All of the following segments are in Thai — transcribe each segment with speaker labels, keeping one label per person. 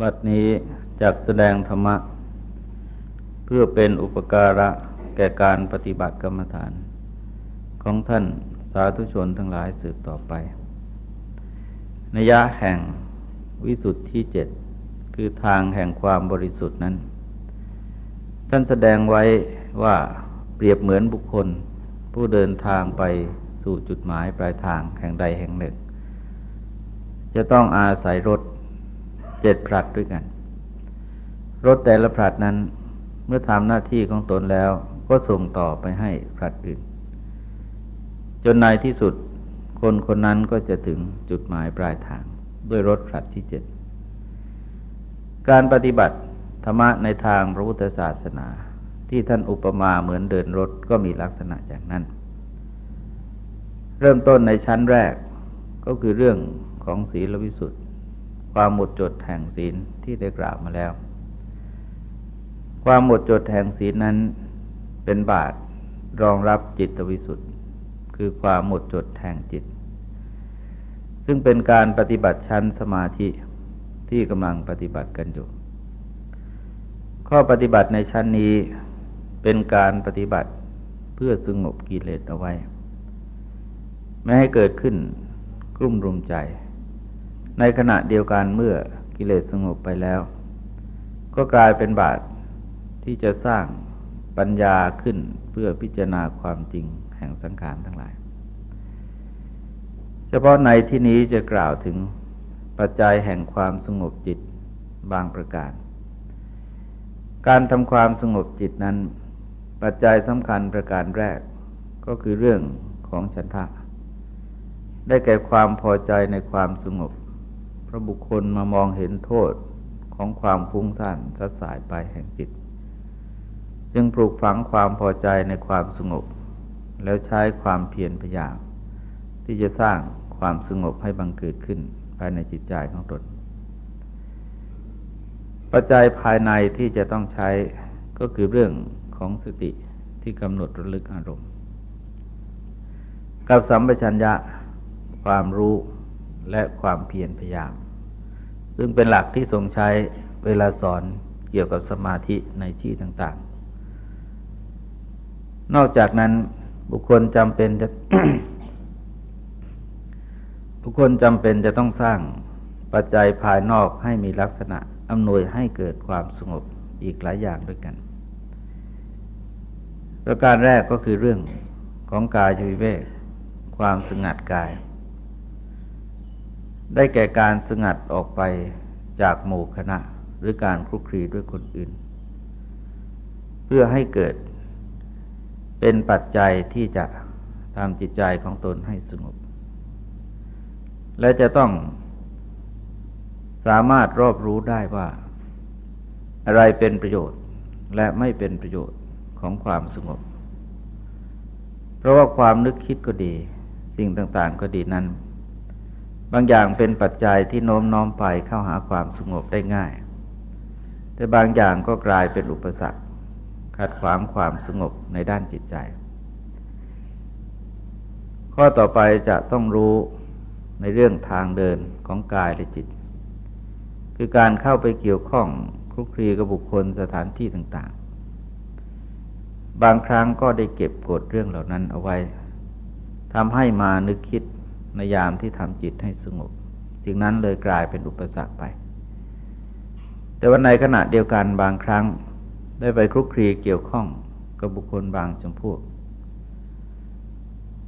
Speaker 1: บัดนี้จากแสดงธรรมะ เพื่อเป็นอุปการะแก่การปฏิบัติกรรมฐาน ของท่านสาธุชนทั้งหลายสืบต่อไปนยะแห่งวิสุทธิเจ็ดคือทางแห่งความบริสุทธิ์นั้น ท่านแสดงไว้ว่าเปรียบเหมือนบุคคล ผู้เดินทางไปสู่จุดหมายปลายทางแห่งใดแห่งหนึ่ง จะต้องอาศัยรถ เจ็ดผลัดด้วยกัน รถแต่ละผลัดนั้นเมื่อทำหน้าที่ของตนแล้วก็ส่งต่อไปให้ผลัดอื่น จนในที่สุดคนคนนั้นก็จะถึงจุดหมายปลายทางด้วยรถผลัดที่เจ็ดการปฏิบัติธรรมะในทางพระพุทธศาสนา ที่ท่านอุปมาเหมือนเดินรถก็มีลักษณะอย่างนั้น เริ่มต้นในชั้นแรกก็คือเรื่องของศีลวิสุทธิ ความหมดจดแห่งศีลที่ได้กล่าวมาแล้ว ความหมดจดแห่งศีลนั้นเป็นบาตรรองรับจิตวิสุทธิ์คือความหมดจดแห่งจิต ซึ่งเป็นการปฏิบัติชั้นสมาธิที่กำลังปฏิบัติกันอยู่ ข้อปฏิบัติในชั้นนี้เป็นการปฏิบัติเพื่อสงบกิเลสเอาไว้ ไม่ให้เกิดขึ้นกลุ่มรุมใจ ในขณะเดียวกันเมื่อกิเลสสงบไปแล้ว ก็กลายเป็นบาตรที่จะสร้างปัญญาขึ้นเพื่อพิจารณาความจริงแห่งสังขารทั้งหลาย เฉพาะในที่นี้จะกล่าวถึงปัจจัยแห่งความสงบจิตบางประการ การทำความสงบจิตนั้น ปัจจัยสำคัญประการแรกก็คือเรื่องของฉันทะ ได้แก่ความพอใจในความสงบ ระบุคคลมามองเห็นโทษของความพุ่งสั้นสัดสายไปแห่งจิต จึงปลูกฝังความพอใจในความสงบ แล้วใช้ความเพียรพยายามที่จะสร้างความสงบให้บังเกิดขึ้นภายในจิตใจของตนปัจจัยภายในที่จะต้องใช้ก็คือเรื่องของสติที่กำหนดระลึกอารมณ์ กับสัมปชัญญะความรู้และความเพียรพยายาม ซึ่งเป็นหลักที่ทรงใช้เวลาสอนเกี่ยวกับสมาธิในที่ต่างๆ นอกจากนั้นบุคคลจำเป็นจะบุคคลจำเป็นจะต้องสร้างปัจจัยภายนอกให้มีลักษณะอำนวยให้เกิดความสงบอีกหลายอย่างด้วยกัน ประการแรกก็คือเรื่องของกายวิเวกความสงัดกาย ได้แก่การสงัดออกไปจากหมู่คณะหรือการคลุกคลีด้วยคนอื่น เพื่อให้เกิดเป็นปัจจัยที่จะทำจิตใจของตนให้สงบ และจะต้องสามารถรอบรู้ได้ว่า อะไรเป็นประโยชน์และไม่เป็นประโยชน์ของความสงบ เพราะว่าความนึกคิดก็ดี สิ่งต่างๆก็ดีนั้น บางอย่างเป็นปัจจัยที่โน้มน้อมไปเข้าหาความสงบได้ง่าย แต่บางอย่างก็กลายเป็นอุปสรรคขัดขวางความสงบในด้านจิตใจ ข้อต่อไปจะต้องรู้ในเรื่องทางเดินของกายและจิต คือการเข้าไปเกี่ยวข้องคลุกคลีกับบุคคลสถานที่ต่างๆ บางครั้งก็ได้เก็บกดเรื่องเหล่านั้นเอาไว้ทำให้มานึกคิด ในยามที่ทำจิตให้สงบ สิ่งนั้นเลยกลายเป็นอุปสรรคไป แต่ว่าในขณะเดียวกันบางครั้ง ได้ไปคลุกคลีเกี่ยวข้องกับบุคคลบางจำพวก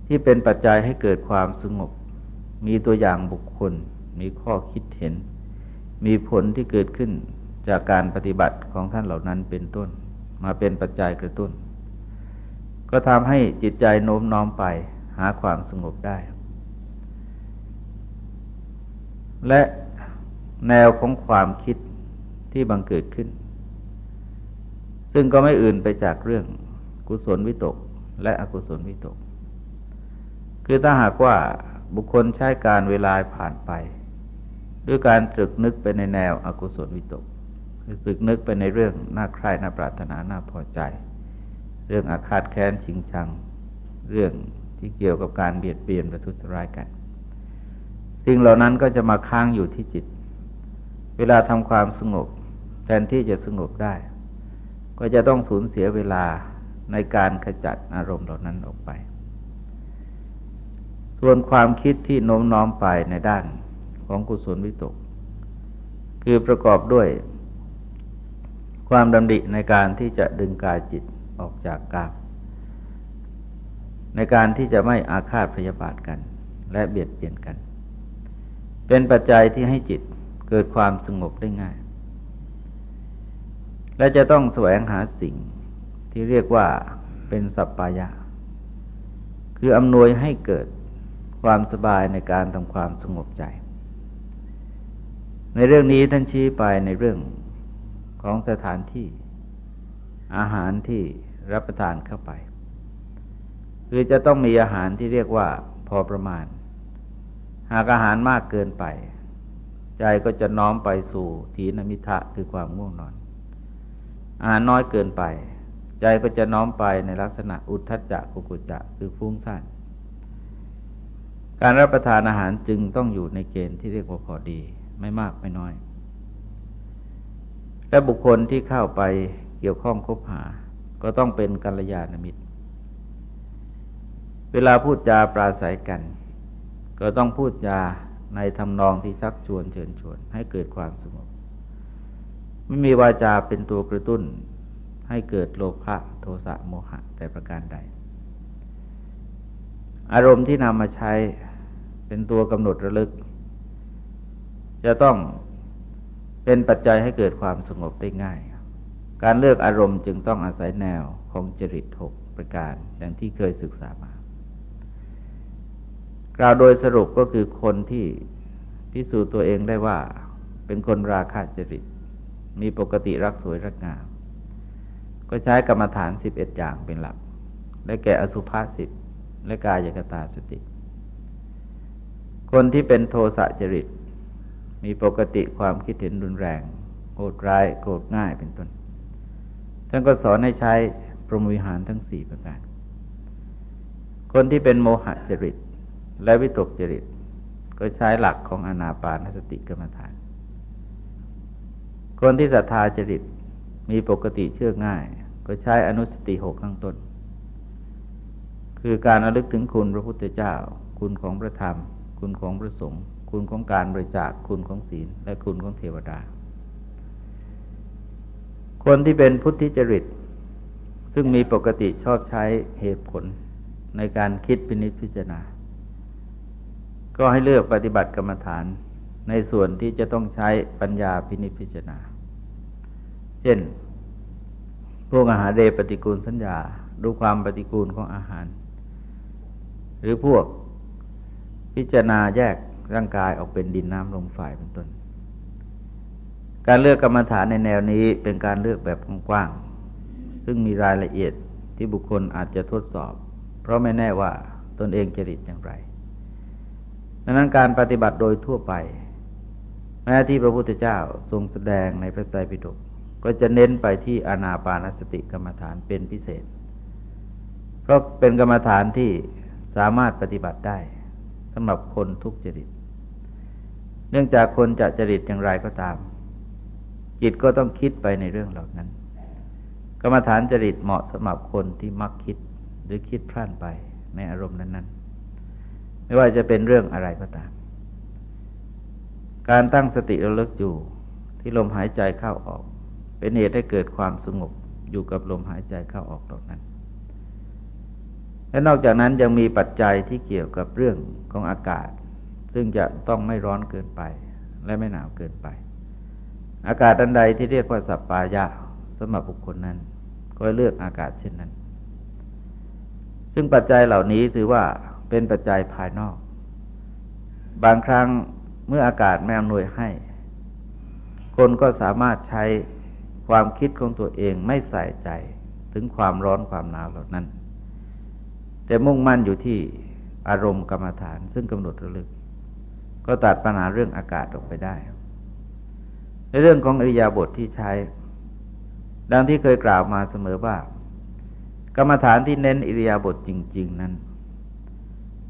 Speaker 1: ที่เป็นปัจจัยให้เกิดความสงบ มีตัวอย่างบุคคล มีข้อคิดเห็น มีผลที่เกิดขึ้นจากการปฏิบัติของท่านเหล่านั้นเป็นต้น มาเป็นปัจจัยกระตุ้น ก็ทำให้จิตใจโน้มน้อมไปหาความสงบได้ และแนวของความคิดที่บังเกิดขึ้น ซึ่งก็ไม่อื่นไปจากเรื่องกุศลวิตกและอกุศลวิตก คือถ้าหากว่าบุคคลใช้การเวลาผ่านไป ด้วยการสึกนึกไปในแนวอกุศลวิตก คือสึกนึกไปในเรื่องน่าใคร่น่าปรารถนาน่าพอใจ เรื่องอาฆาตแค้นชิงชัง เรื่องที่เกี่ยวกับการเบียดเบียนประทุษร้ายกัน สิ่งเหล่านั้นก็จะมาค้างอยู่ที่จิต เวลาทำความสงบ แทนที่จะสงบได้ ก็จะต้องสูญเสียเวลาในการขจัดอารมณ์เหล่านั้นออกไป ส่วนความคิดที่โน้มน้อมไปในด้านของกุศลวิตก คือประกอบด้วย ความดำริในการที่จะดึงกายจิตออกจากกามในการที่จะไม่อาฆาตพยาบาทกัน และเบียดเบียนกัน เป็นปัจจัยที่ให้จิตเกิดความสงบได้ง่าย และจะต้องแสวงหาสิ่งที่เรียกว่าเป็นสัปปายะ คืออำนวยให้เกิดความสบายในการทำความสงบใจ ในเรื่องนี้ท่านชี้ไปในเรื่องของสถานที่อาหารที่รับประทานเข้าไป คือจะต้องมีอาหารที่เรียกว่าพอประมาณ หากอาหารมากเกินไป ใจก็จะน้อมไปสู่ทีนมิทะคือความง่วงนอน อาหารน้อยเกินไป ใจก็จะน้อมไปในลักษณะอุทธัจจะกุกุจะคือฟุ้งซ่านการรับประทานอาหารจึงต้องอยู่ในเกณฑ์ที่เรียกว่าพอดี ไม่มากไม่น้อย และบุคคลที่เข้าไปเกี่ยวข้องคบหา ก็ต้องเป็นกัลยาณมิตร เวลาพูดจาปราศัยกัน ก็ต้องพูดจาในทำนองที่ชักชวนเชิญชวน ให้เกิดความสงบไม่มีวาจาเป็นตัวกระตุ้น ให้เกิดโลภะโทสะโมหะแต่ประการใด อารมณ์ที่นำมาใช้เป็นตัวกำหนดระลึก จะต้องเป็นปัจจัยให้เกิดความสงบได้ง่าย การเลือกอารมณ์จึงต้องอาศัยแนวของจริตหกประการอย่างที่เคยศึกษามา กล่าวโดยสรุปก็คือคนที่พิสูจน์ตัวเองได้ว่า เป็นคนราคะจริต มีปกติรักสวยรักงาม ก็ใช้กรรมฐาน 11 อย่างเป็นหลัก และแก่อสุภาษิตและกายกตาสติ คนที่เป็นโทสะจริต มีปกติความคิดเห็นรุนแรงโกรธร้ายโกรธง่ายเป็นต้น ท่านก็สอนให้ใช้พรหมวิหารทั้งสี่ประการ คนที่เป็นโมหะจริต และวิตกจริต ก็ใช้หลักของอนาปานสติกรรมฐาน คนที่ศรัทธาจริตมีปกติเชื่อง่าย ก็ใช้อนุสติหกข้างต้น คือการระลึกถึงคุณพระพุทธเจ้า คุณของพระธรรม คุณของพระสงฆ์คุณของการบริจาคคุณของศีล และคุณของเทวดา คนที่เป็นพุทธิจริต ซึ่งมีปกติชอบใช้เหตุผลในการคิดพินิจพิจารณา ก็ให้เลือกปฏิบัติกรรมฐานในส่วนที่จะต้องใช้ปัญญาพินิจพิจารณา เช่น พวกอาหารเดปฏิกูลสัญญา ดูความปฏิกูลของอาหาร หรือพวกพิจารณาแยกร่างกายออกเป็นดินน้ำลมไฟเป็นต้น การเลือกกรรมฐานในแนวนี้เป็นการเลือกแบบกว้างๆซึ่งมีรายละเอียดที่บุคคลอาจจะทดสอบ เพราะไม่แน่ว่าตนเองจริตอย่างไร ดังนั้นการปฏิบัติโดยทั่วไป แม้ที่พระพุทธเจ้าทรงแสดงในพระไตรปิฎกก็จะเน้นไปที่อนาปานสติกรรมฐานเป็นพิเศษ เพราะเป็นกรรมฐานที่สามารถปฏิบัติได้สำหรับคนทุกจริต เนื่องจากคนจะจริตอย่างไรก็ตาม จิตก็ต้องคิดไปในเรื่องเหล่านั้น กรรมฐานจริตเหมาะสำหรับคนที่มักคิดหรือคิดพลานไปในอารมณ์นั้น ไม่ว่าจะเป็นเรื่องอะไรก็ตาม การตั้งสติระลึกอยู่ที่ลมหายใจเข้าออก เป็นเหตุให้เกิดความสงบอยู่กับลมหายใจเข้าออกตรงนั้น และนอกจากนั้นยังมีปัจจัยที่เกี่ยวกับเรื่องของอากาศ ซึ่งจะต้องไม่ร้อนเกินไป และไม่หนาวเกินไป อากาศอันใดที่เรียกว่าสัปปายะสำหรับบุคคลนั้น ก็เลือกอากาศเช่นนั้น ซึ่งปัจจัยเหล่านี้ถือว่า เป็นปัจจัยภายนอก บางครั้งเมื่ออากาศไม่อำนวยให้ คนก็สามารถใช้ความคิดของตัวเองไม่ใส่ใจถึงความร้อนความหนาวเหล่านั้น แต่มุ่งมั่นอยู่ที่อารมณ์กรรมฐานซึ่งกำหนดระลึก ก็ตัดปัญหาเรื่องอากาศออกไปได้ ในเรื่องของอริยาบทที่ใช้ ดังที่เคยกล่าวมาเสมอว่า กรรมฐานที่เน้นอิริยาบถจริง ๆ นั้น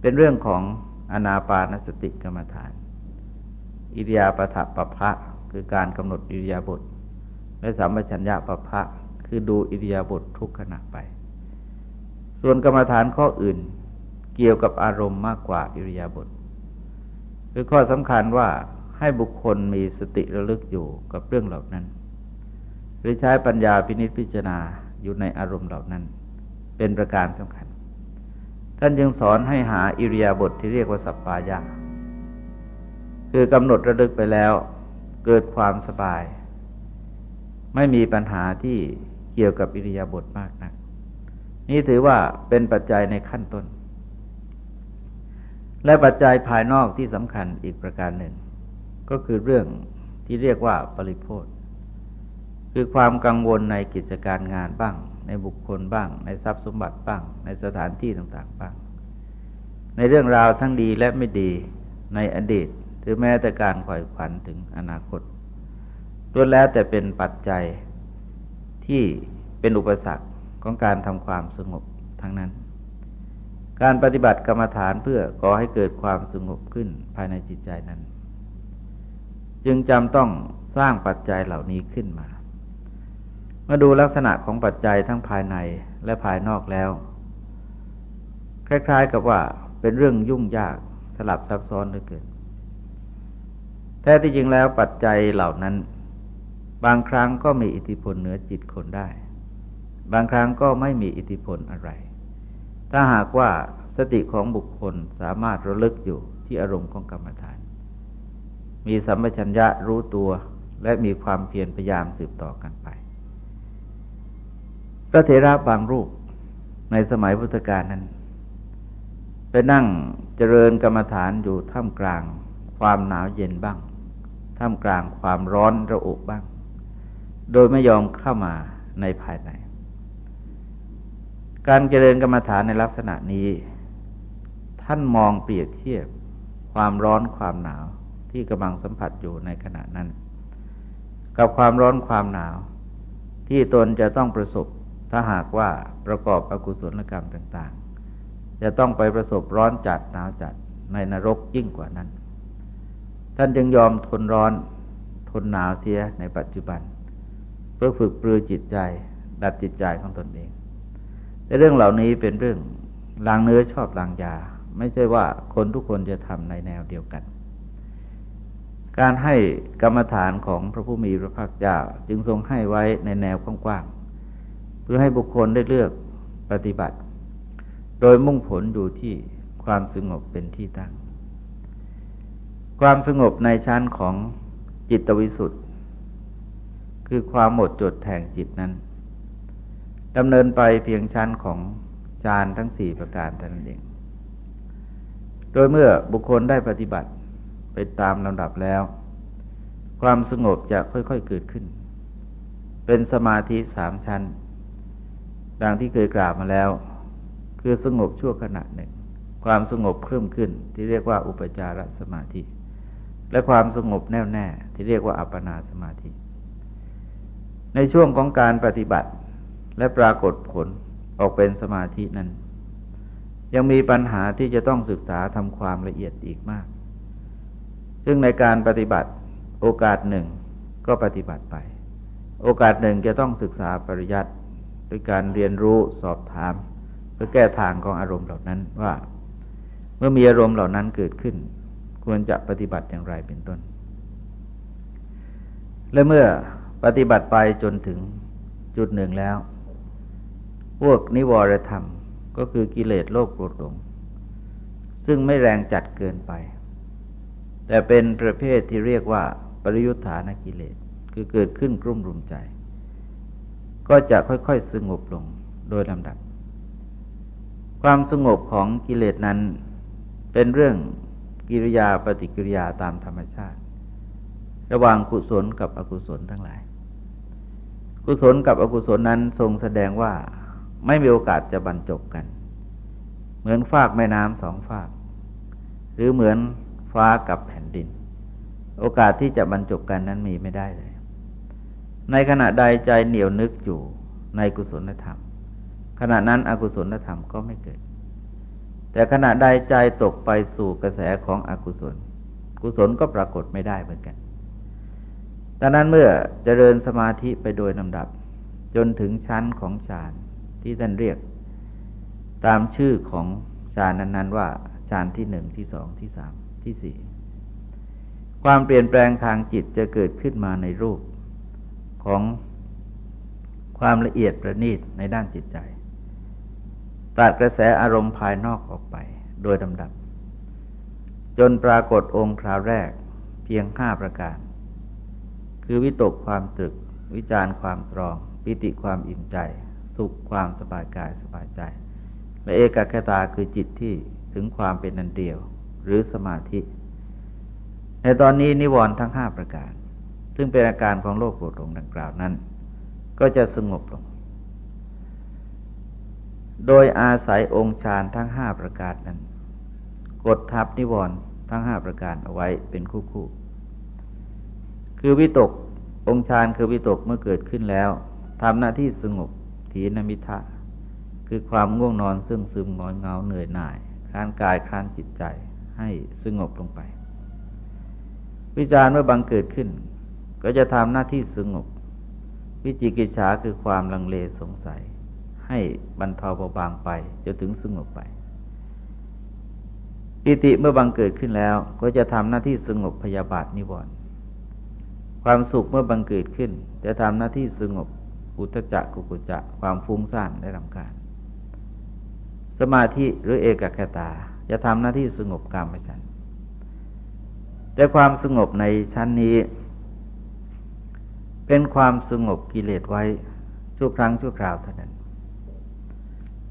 Speaker 1: เป็นเรื่องของอนาปานสติกรรมฐาน อิริยาปถปะพะคือการกำหนดอิริยาบถและสัมปชัญญะปะพะคือดูอิริยาบถททุกขณะไป ส่วนกรรมฐานข้ออื่นเกี่ยวกับอารมณ์มากกว่าอิริยาบถคือข้อสำคัญว่าให้บุคคลมีสติระลึกอยู่กับเรื่องเหล่านั้น หรือใช้ปัญญาพินิจพิจารณาอยู่ในอารมณ์เหล่านั้น เป็นประการสำคัญ ท่านจึงสอนให้หาอิริยาบถทที่เรียกว่าสัปปายะ คือกำหนดระลึกไปแล้ว เกิดความสบาย ไม่มีปัญหาที่เกี่ยวกับอิริยาบถมากนัก นี่ถือว่าเป็นปัจจัยในขั้นต้น และปัจจัยภายนอกที่สำคัญอีกประการหนึ่ง ก็คือเรื่องที่เรียกว่าปริโภคคือความกังวลในกิจการงานบ้าง ในบุคคลบ้าง ในทรัพย์สมบัติบ้าง ในสถานที่ต่างๆบ้าง ในเรื่องราวทั้งดีและไม่ดีในอดีต หรือแม้แต่การขวอยขวัญถึงอนาคตล้วนแล้วแต่เป็นปัจจัยที่เป็นอุปสรรคของการทำความสงบทั้งนั้น การปฏิบัติกรรมฐานเพื่อก่อให้เกิดความสงบขึ้นภายในจิตใจนั้น จึงจำต้องสร้างปัจจัยเหล่านี้ขึ้นมา เมื่อดูลักษณะของปัจจัยทั้งภายในและภายนอกแล้ว คล้าย ๆ กับว่าเป็นเรื่องยุ่งยากสลับซับซ้อนเหลือเกินแท้ที่จริงแล้วปัจจัยเหล่านั้น บางครั้งก็มีอิทธิพลเหนือจิตคนได้ บางครั้งก็ไม่มีอิทธิพลอะไร ถ้าหากว่าสติของบุคคลสามารถระลึกอยู่ที่อารมณ์ของกรรมฐาน มีสัมปชัญญะรู้ตัวและมีความเพียรพยายามสืบต่อกันไป ระเถระบางรูปในสมัยพุทธกาลนั้น ไปนั่งเจริญกรรมฐานอยู่ท่ามกลางความหนาวเย็นบ้าง ท่ามกลางความร้อนระอุบ้าง โดยไม่ยอมเข้ามาในภายใน การเจริญกรรมฐานในลักษณะนี้ ท่านมองเปรียบเทียบความร้อนความหนาวที่กำลังสัมผัสอยู่ในขณะนั้น กับความร้อนความหนาวที่ตนจะต้องประสบ ถ้าหากว่าประกอบอกุศลกรรมต่าง ๆ จะต้องไปประสบร้อนจัดหนาวจัดในนรกยิ่งกว่านั้น ท่านจึงยอมทนร้อนทนหนาวเสียในปัจจุบัน เพื่อฝึกปลือจิตใจดัดจิตใจของตนเอง แต่เรื่องเหล่านี้เป็นเรื่องลางเนื้อชอบลางยา ไม่ใช่ว่าคนทุกคนจะทำในแนวเดียวกัน การให้กรรมฐานของพระผู้มีพระภาคเจ้าจึงทรงให้ไว้ในแนวกว้าง เพื่อให้บุคคลได้เลือกปฏิบัติ โดยมุ่งผลดูที่ความสงบเป็นที่ตั้ง ความสงบในชั้นของจิตวิสุทธิ์คือความหมดจดแห่งจิตนั้นดำเนินไปเพียงชั้นของฌานทั้งสี่ประการเท่านั้นเอง โดยเมื่อบุคคลได้ปฏิบัติไปตามลำดับแล้ว ความสงบจะค่อยๆเกิดขึ้น เป็นสมาธิสามชั้น ดังที่เคยกล่าวมาแล้ว คือสงบชั่วขณะหนึ่ง ความสงบเพิ่มขึ้นที่เรียกว่าอุปจารสมาธิ และความสงบแน่วแน่ที่เรียกว่าอัปปนาสมาธิ ในช่วงของการปฏิบัติและปรากฏผลออกเป็นสมาธินั้น ยังมีปัญหาที่จะต้องศึกษาทำความละเอียดอีกมาก ซึ่งในการปฏิบัติโอกาสหนึ่งก็ปฏิบัติไป โอกาสหนึ่งจะต้องศึกษาปริยัติ ด้วยการเรียนรู้สอบถาม เพื่อแก้ทางของอารมณ์เหล่านั้นว่า เมื่อมีอารมณ์เหล่านั้นเกิดขึ้น ควรจะปฏิบัติอย่างไรเป็นต้น และเมื่อปฏิบัติไปจนถึงจุดหนึ่งแล้ว พวกนิวรธรรมก็คือกิเลสโลภโกรธหลงซึ่งไม่แรงจัดเกินไป แต่เป็นประเภทที่เรียกว่าปริยุทธานกิเลสคือเกิดขึ้นกลุ่มรุมใจ ก็จะค่อยๆสงบลงโดยลำดับ ความสงบของกิเลสนั้นเป็นเรื่องกิริยาปฏิกิริยาตามธรรมชาติ ระหว่างกุศลกับอกุศลทั้งหลาย กุศลกับอกุศลนั้นทรงแสดงว่าไม่มีโอกาสจะบรรจบกัน เหมือนฟากแม่น้ำสองฟาก หรือเหมือนฟ้ากับแผ่นดิน โอกาสที่จะบรรจบกันนั้นมีไม่ได้เลย ในขณะใดใจเหนียวนึกอยู่ในกุศลธรรม ขณะนั้นอกุศลธรรมก็ไม่เกิด แต่ขณะใดใจตกไปสู่กระแสของอกุศล กุศลก็ปรากฏไม่ได้เหมือนกันดังนั้นเมื่อเจริญสมาธิไปโดยลำดับ จนถึงชั้นของฌานที่ท่านเรียก ตามชื่อของฌานนั้น ๆ ว่าฌานที่หนึ่งที่สองที่สามที่สี่ความเปลี่ยนแปลงทางจิตจะเกิดขึ้นมาในรูป ของความละเอียดประณีตในด้านจิตใจ ตัดกระแสอารมณ์ภายนอกออกไปโดยลำดับ จนปรากฏองค์คราวแรกเพียงห้าประการ คือวิตกความตรึก วิจารความตรอง ปิติความอิ่มใจ สุขความสบายกายสบายใจ และเอกคตาคือจิตที่ถึงความเป็นนันเดียวหรือสมาธิ ในตอนนี้นิวรณ์ทั้งห้าประการ ซึ่งเป็นอาการของโลกโกรธหลงดังกล่าวนั้น ก็จะสงบลง โดยอาศัยองค์ฌานทั้งห้าประการนั้น กดทับนิวรณ์ทั้งห้าประการเอาไว้เป็นคู่คู่คือวิตกองค์ฌานคือวิตกเมื่อเกิดขึ้นแล้วทำหน้าที่สงบถีนมิทะคือความง่วงนอนซึ่งซึมงอนเงาเหนื่อยหน่ายคลานกายคลานจิตใจให้สงบลงไป วิจารเมื่อบังเกิดขึ้น ก็จะทำหน้าที่สงบ วิจิกิจฉาคือความลังเลสงสัย ให้บรรเทาเบาบางไปจนถึงสงบไปปิติเมื่อบังเกิดขึ้นแล้วก็จะทำหน้าที่สงบพยาบาทนิวรณ์ความสุขเมื่อบังเกิดขึ้น จะทำหน้าที่สงบอุทจักกุกุจะความฟุ้งซ่านได้รำคาญสมาธิหรือเอกคตา จะทำหน้าที่สงบกรรมฉันแต่ความสงบในชั้นนี้ เป็นความสงบกิเลสไว้ชั่วครั้งชั่วคราวเท่านั้น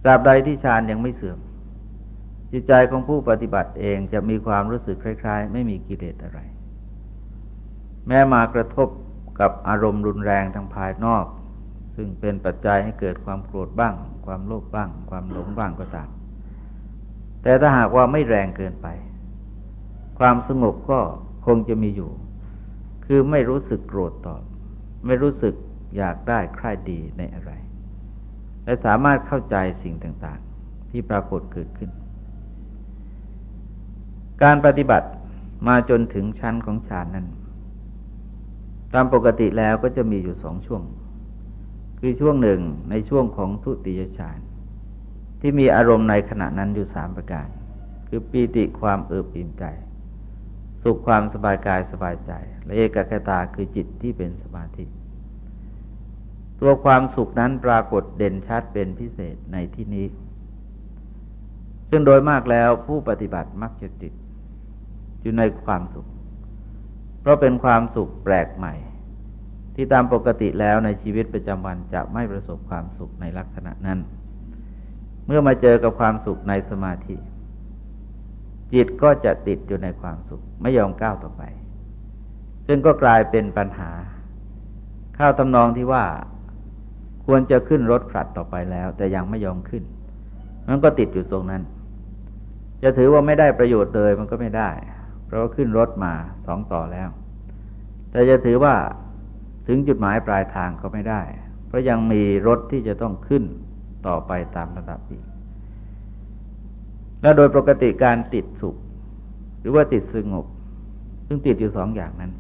Speaker 1: สาบใดที่ฌานยังไม่เสื่อม จิตใจของผู้ปฏิบัติเองจะมีความรู้สึกคล้าย ๆ ไม่มีกิเลสอะไร แม้มากระทบกับอารมณ์รุนแรงทางภายนอก ซึ่งเป็นปัจจัยให้เกิดความโกรธบ้าง ความโลภบ้าง ความหลงบ้างก็ตาม แต่ถ้าหากว่าไม่แรงเกินไป ความสงบก็คงจะมีอยู่ คือไม่รู้สึกโกรธตอบ ไม่รู้สึกอยากได้ใคร่ดีในอะไร และสามารถเข้าใจสิ่งต่างๆ ที่ปรากฏเกิดขึ้น การปฏิบัติมาจนถึงชั้นของฌานนั้น ตามปกติแล้วก็จะมีอยู่สองช่วง คือช่วงหนึ่งในช่วงของทุติยฌานที่มีอารมณ์ในขณะนั้นอยู่สามประการ คือปีติความเอิบอิ่มใจ สุขความสบายกายสบายใจ และเอกคตาคือจิตที่เป็นสมาธิ ตัวความสุขนั้นปรากฏเด่นชัดเป็นพิเศษในที่นี้ ซึ่งโดยมากแล้วผู้ปฏิบัติมักจะติดอยู่ในความสุข เพราะเป็นความสุขแปลกใหม่ ที่ตามปกติแล้วในชีวิตประจำวันจะไม่ประสบความสุขในลักษณะนั้น เมื่อมาเจอกับความสุขในสมาธิ จิตก็จะติดอยู่ในความสุข ไม่ยอมก้าวต่อไป ซึ่งก็กลายเป็นปัญหา ข้าวตำนองที่ว่าควรจะขึ้นรถผลัดต่อไปแล้ว แต่ยังไม่ยอมขึ้น มันก็ติดอยู่ตรงนั้น จะถือว่าไม่ได้ประโยชน์เลยมันก็ไม่ได้ เพราะว่าขึ้นรถมาสองต่อแล้ว แต่จะถือว่าถึงจุดหมายปลายทางก็ไม่ได้ เพราะยังมีรถที่จะต้องขึ้นต่อไปตามระดับอีก และโดยปกติการติดสุข หรือว่าติดสงบ ซึ่งติดอยู่สองอย่างนั้น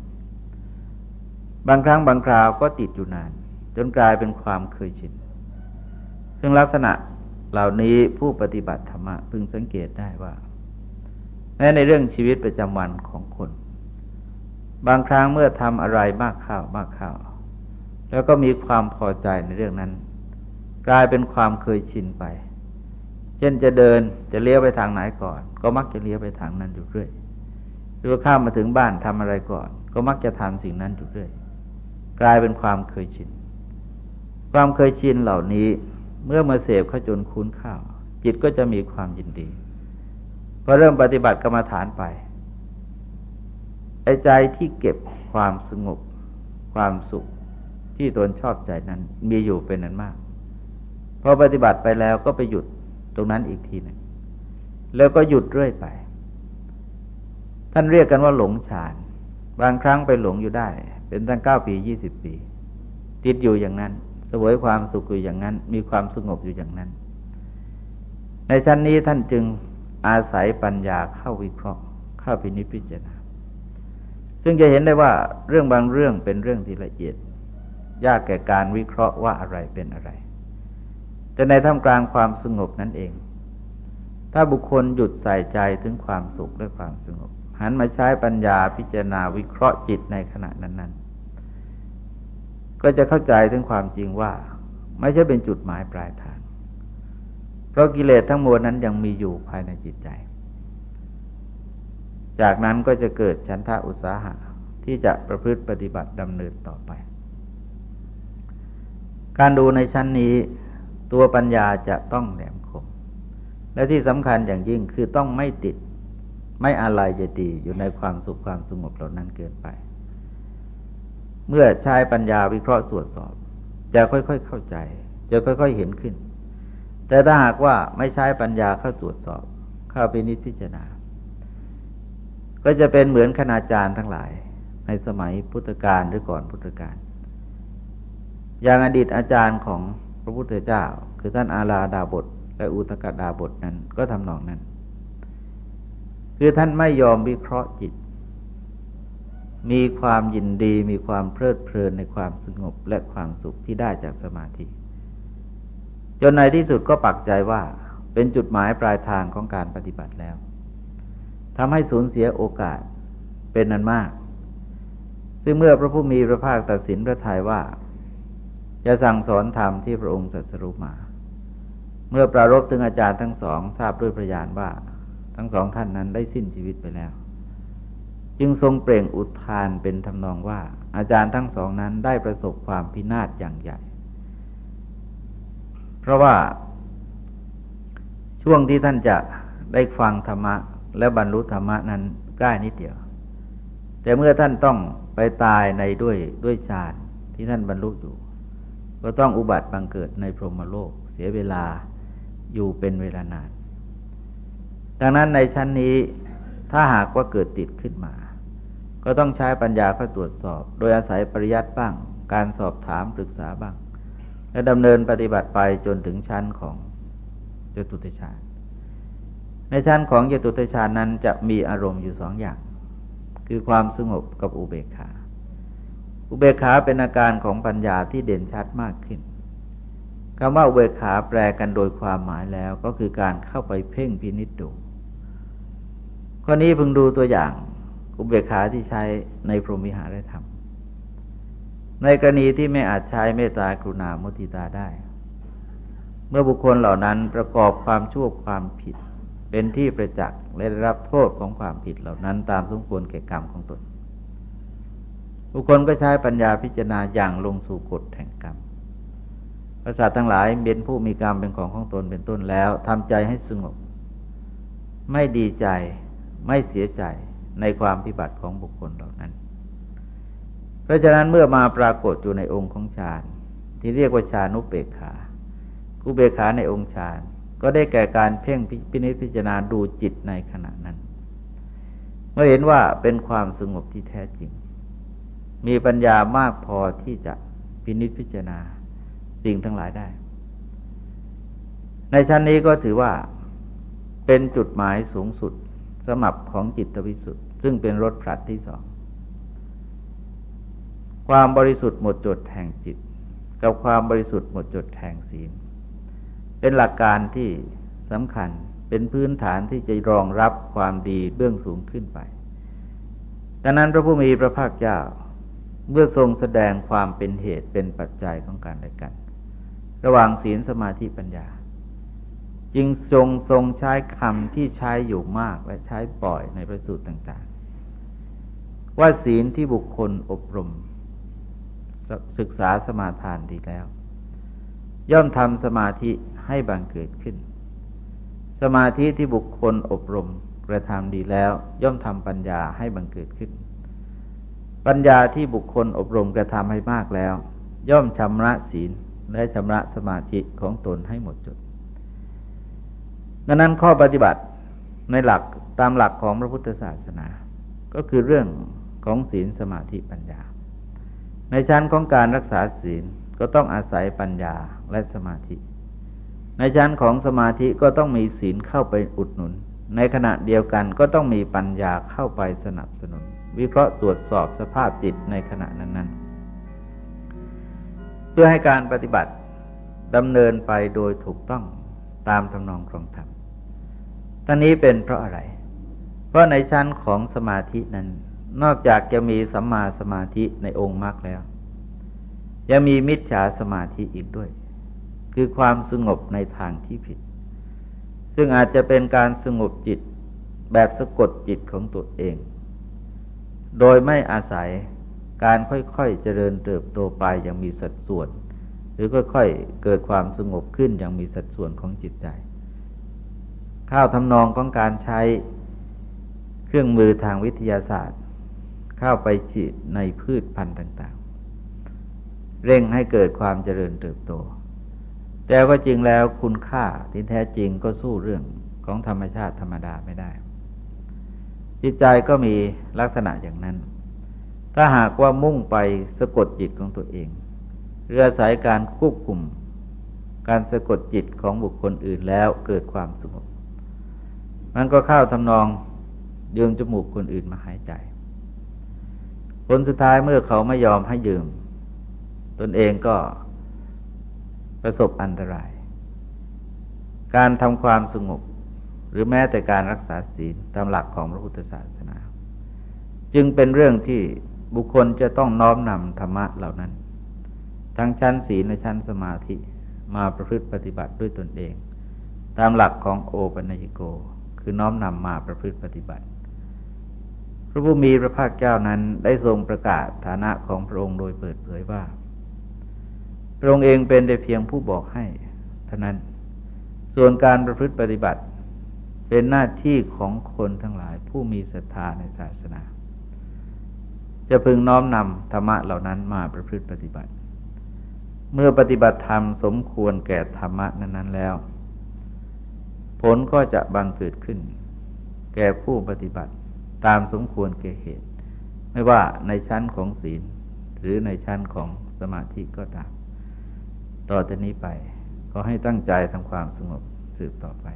Speaker 1: บางครั้งบางคราวก็ติดอยู่นาน จนกลายเป็นความเคยชิน ซึ่งลักษณะเหล่านี้ผู้ปฏิบัติธรรมะพึงสังเกตได้ว่าแม้ในเรื่องชีวิตประจำวันของคน บางครั้งเมื่อทำอะไรมากข้าวมากข้าว แล้วก็มีความพอใจในเรื่องนั้น กลายเป็นความเคยชินไป ช่นจะเดินจะเลี้ยวไปทางไหนก่อน ก็มักจะเลี้ยวไปทางนั้นอยู่เรื่อยหรือข้ามมาถึงบ้านทำอะไรก่อน ก็มักจะทำสิ่งนั้นอยู่เรื่อย กลายเป็นความเคยชิน ความเคยชินเหล่านี้เมื่อมาเสพข้าจนคุ้นข้าว จิตก็จะมีความยินดีพอเริ่มปฏิบัติกรรมฐานไปไอ้ใจที่เก็บความสงบ ความสุขที่ตนชอบใจนั้นมีอยู่เป็นนั้นมากพอปฏิบัติไปแล้วก็ไปหยุด ตรงนั้นอีกทีหนึ่งแล้วก็หยุดเรื่อยไป ท่านเรียกกันว่าหลงฌาน บางครั้งไปหลงอยู่ได้ เป็นตั้งเก้าปียี่สิบปี ติดอยู่อย่างนั้นสวยความสุขอยู่อย่างนั้น มีความสงบอยู่อย่างนั้น ในชั้นนี้ท่านจึงอาศัยปัญญาเข้าวิเคราะห์ เข้าพินิจพิจารณาซึ่งจะเห็นได้ว่าเรื่องบางเรื่องเป็นเรื่องที่ละเอียด ยากแก่การวิเคราะห์ว่าอะไรเป็นอะไร แต่ในท่ามกลางความสงบนั่นเอง ถ้าบุคคลหยุดใส่ใจถึงความสุขและความสงบ หันมาใช้ปัญญาพิจารณาวิเคราะห์จิตในขณะนั้น ๆ ก็จะเข้าใจถึงความจริงว่า ไม่ใช่เป็นจุดหมายปลายทาง เพราะกิเลสทั้งมวลนั้นยังมีอยู่ภายในจิตใจ จากนั้นก็จะเกิดฉันทะอุตสาหะที่จะประพฤติปฏิบัติดำเนินต่อไป การดูในชั้นนี้ ตัวปัญญาจะต้องแหลมคม และที่สำคัญอย่างยิ่งคือต้องไม่ติดไม่อะไรจะดีอยู่ในความสุขความสงบเหล่านั้นเกินไป เมื่อใช้ปัญญาวิเคราะห์สวดสอบ จะค่อยๆเข้าใจ จะค่อยๆเห็นขึ้น แต่ถ้าหากว่าไม่ใช้ปัญญาเข้าตรวจสอบ เข้าไปนิจพิจารณา ก็จะเป็นเหมือนคณาจารย์ทั้งหลาย ในสมัยพุทธกาลหรือก่อนพุทธกาลอย่างอดีตอาจารย์ของ พระพุทธเจ้า คือท่านอาลาดาบทและอุตกดาบทนั้นก็ทำนองนั้น คือท่านไม่ยอมวิเคราะห์จิต มีความยินดีมีความเพลิดเพลินในความสงบและความสุขที่ได้จากสมาธิ จนในที่สุดก็ปักใจว่าเป็นจุดหมายปลายทางของการปฏิบัติแล้วทำให้สูญเสียโอกาสเป็นนันมาก ซึ่งเมื่อพระผู้มีพระภาคตัดสินพระทัยว่า จะสั่งสอนธรรมที่พระองค์สัสรุมา เมื่อปรารบถึงอาจารย์ทั้งสองทราบด้วยพยานว่า ทั้งสองท่านนั้นได้สิ้นชีวิตไปแล้ว จึงทรงเปล่งอุทานเป็นทำนองว่า อาจารย์ทั้งสองนั้นได้ประสบความพินาศอย่างใหญ่ เพราะว่าช่วงที่ท่านจะได้ฟังธรรมะ และบรรลุธรรมะนั้นใกล้นิดเดียว แต่เมื่อท่านต้องไปตายในด้วยด้วยฌานที่ท่านบรรลุอยู่ ก็ต้องอุบัติบังเกิดในพรหมโลก เสียเวลาอยู่เป็นเวลานาน ดังนั้นในชั้นนี้ถ้าหากว่าเกิดติดขึ้นมา ก็ต้องใช้ปัญญาเข้าตรวจสอบ โดยอาศัยปริยัติบ้าง การสอบถามปรึกษาบ้าง และดำเนินปฏิบัติไปจนถึงชั้นของจตุติฌานในชั้นของยตุติฌานนั้นจะมีอารมณ์อยู่สองอย่าง คือความสงบกับอุเบกขา อุเบกขาเป็นอาการของปัญญาที่เด่นชัดมากขึ้นคำว่าอุเบกขาแปลกันโดยความหมายแล้วก็คือการเข้าไปเพ่งพินิจดูข้อนี้พึงดูตัวอย่างอุเบกขาที่ใช้ในพรหมิหารธรรม ในกรณีที่ไม่อาจใช้เมตตากรุณามุติตาได้ เมื่อบุคคลเหล่านั้นประกอบความชั่วความผิด เป็นที่ประจักษ์และได้รับโทษของความผิดเหล่านั้นตามสมควรแก่กรรมของตน บุคคลก็ใช้ปัญญาพิจารณาอย่างลงสู่กฎแห่งกรรมประสาททั้งหลายเป็นผู้มีกรรมเป็นของของตนเป็นต้นแล้วทำใจให้สงบ ไม่ดีใจไม่เสียใจในความพิบัติของบุคคลเหล่านั้น เพราะฉะนั้นเมื่อมาปรากฏอยู่ในองค์ของฌานที่เรียกว่าฌานุเบกขากูเบกขาในองค์ฌานก็ได้แก่การเพ่งพินิจพิจารณาดูจิตในขณะนั้น เมื่อเห็นว่าเป็นความสงบที่แท้จริง มีปัญญามากพอที่จะพินิจพิจารณาสิ่งทั้งหลายได้ ในชั้นนี้ก็ถือว่าเป็นจุดหมายสูงสุดสมับของจิตวิสุทธิ์ซึ่งเป็นรถพลัดที่สอง ความบริสุทธิ์หมดจดแห่งจิต กับความบริสุทธิ์หมดจดแห่งศีล เป็นหลักการที่สำคัญเป็นพื้นฐานที่จะรองรับความดีเบื้องสูงขึ้นไปดังนั้นพระผู้มีพระภาคเจ้า เมื่อทรงแสดงความเป็นเหตุเป็นปัจจัยของการใดกัน ระหว่างศีลสมาธิปัญญา จึงทรงทรงใช้คำที่ใช้อยู่มากและใช้ปล่อยในประสูตรต่างๆ ว่าศีลที่บุคคลอบรม ศึกษาสมาทานดีแล้ว ย่อมทำสมาธิให้บังเกิดขึ้น สมาธิที่บุคคลอบรมกระทำดีแล้ว ย่อมทำปัญญาให้บังเกิดขึ้น ปัญญาที่บุคคลอบรมกระทำให้มากแล้ว ย่อมชำระศีลและชำระสมาธิของตนให้หมดจดดังนั้นข้อปฏิบัติในหลักตามหลักของพระพุทธศาสนา ก็คือเรื่องของศีลสมาธิปัญญา ในชั้นของการรักษาศีลก็ต้องอาศัยปัญญาและสมาธิ ในชั้นของสมาธิก็ต้องมีศีลเข้าไปอุดหนุน ในขณะเดียวกันก็ต้องมีปัญญาเข้าไปสนับสนุน วิเคราะห์ตรวจสอบสภาพจิตในขณะนั้น ๆ เพื่อให้การปฏิบัติดำเนินไปโดยถูกต้องตามทำนองครองธรรมทั้งนี้เป็นเพราะอะไร เพราะในชั้นของสมาธินั้น นอกจากจะมีสัมมาสมาธิในองค์มรรคแล้ว ยังมีมิจฉาสมาธิอีกด้วย คือความสงบในทางที่ผิด ซึ่งอาจจะเป็นการสงบจิตแบบสะกดจิตของตัวเอง โดยไม่อาศัยการค่อยๆเจริญเติบโตไปอย่างมีสัดส่วน หรือค่อยๆเกิดความสงบขึ้นอย่างมีสัดส่วนของจิตใจ ข้าวทำนองของการใช้เครื่องมือทางวิทยาศาสตร์ เข้าไปฉีดในพืชพันธุ์ต่างๆ เร่งให้เกิดความเจริญเติบโต แต่ก็จริงแล้วคุณค่าที่แท้จริงก็สู้เรื่องของธรรมชาติธรรมดาไม่ได้ จิตใจก็มีลักษณะอย่างนั้น ถ้าหากว่ามุ่งไปสะกดจิตของตัวเอง เรือสายการควบคุม การสะกดจิตของบุคคลอื่นแล้วเกิดความสงบมันก็เข้าทำนองยืมจมูกคนอื่นมาหายใจ ผลสุดท้ายเมื่อเขาไม่ยอมให้ยืม ตนเองก็ ประสบอันตราย การทำความสงบ หรือแม้แต่การรักษาศีลตามหลักของพระพุทธศาสนา จึงเป็นเรื่องที่บุคคลจะต้องน้อมนำธรรมะเหล่านั้น ทั้งชั้นศีลและชั้นสมาธิมาประพฤติปฏิบัติด้วยตนเอง ตามหลักของโอปัญญิโก คือน้อมนำมาประพฤติปฏิบัติ พระผู้มีพระภาคเจ้านั้นได้ทรงประกาศฐานะของพระองค์โดยเปิดเผยว่า ระองค์เองเป็นแต่เพียงผู้บอกให้เท่านั้น ส่วนการประพฤติปฏิบัติ เป็นหน้าที่ของคนทั้งหลายผู้มีศรัทธาในศาสนา จะพึงน้อมนำธรรมะเหล่านั้นมาประพฤติปฏิบัติ เมื่อปฏิบัติธรรมสมควรแก่ธรรมะนั้น ๆ แล้ว ผลก็จะบังเกิดขึ้น แก่ผู้ปฏิบัติตามสมควรแก่เหตุ ไม่ว่าในชั้นของศีล หรือในชั้นของสมาธิก็ตาม ต่อจากนี้ไป ก็ให้ตั้งใจทำความสงบสืบต่อไป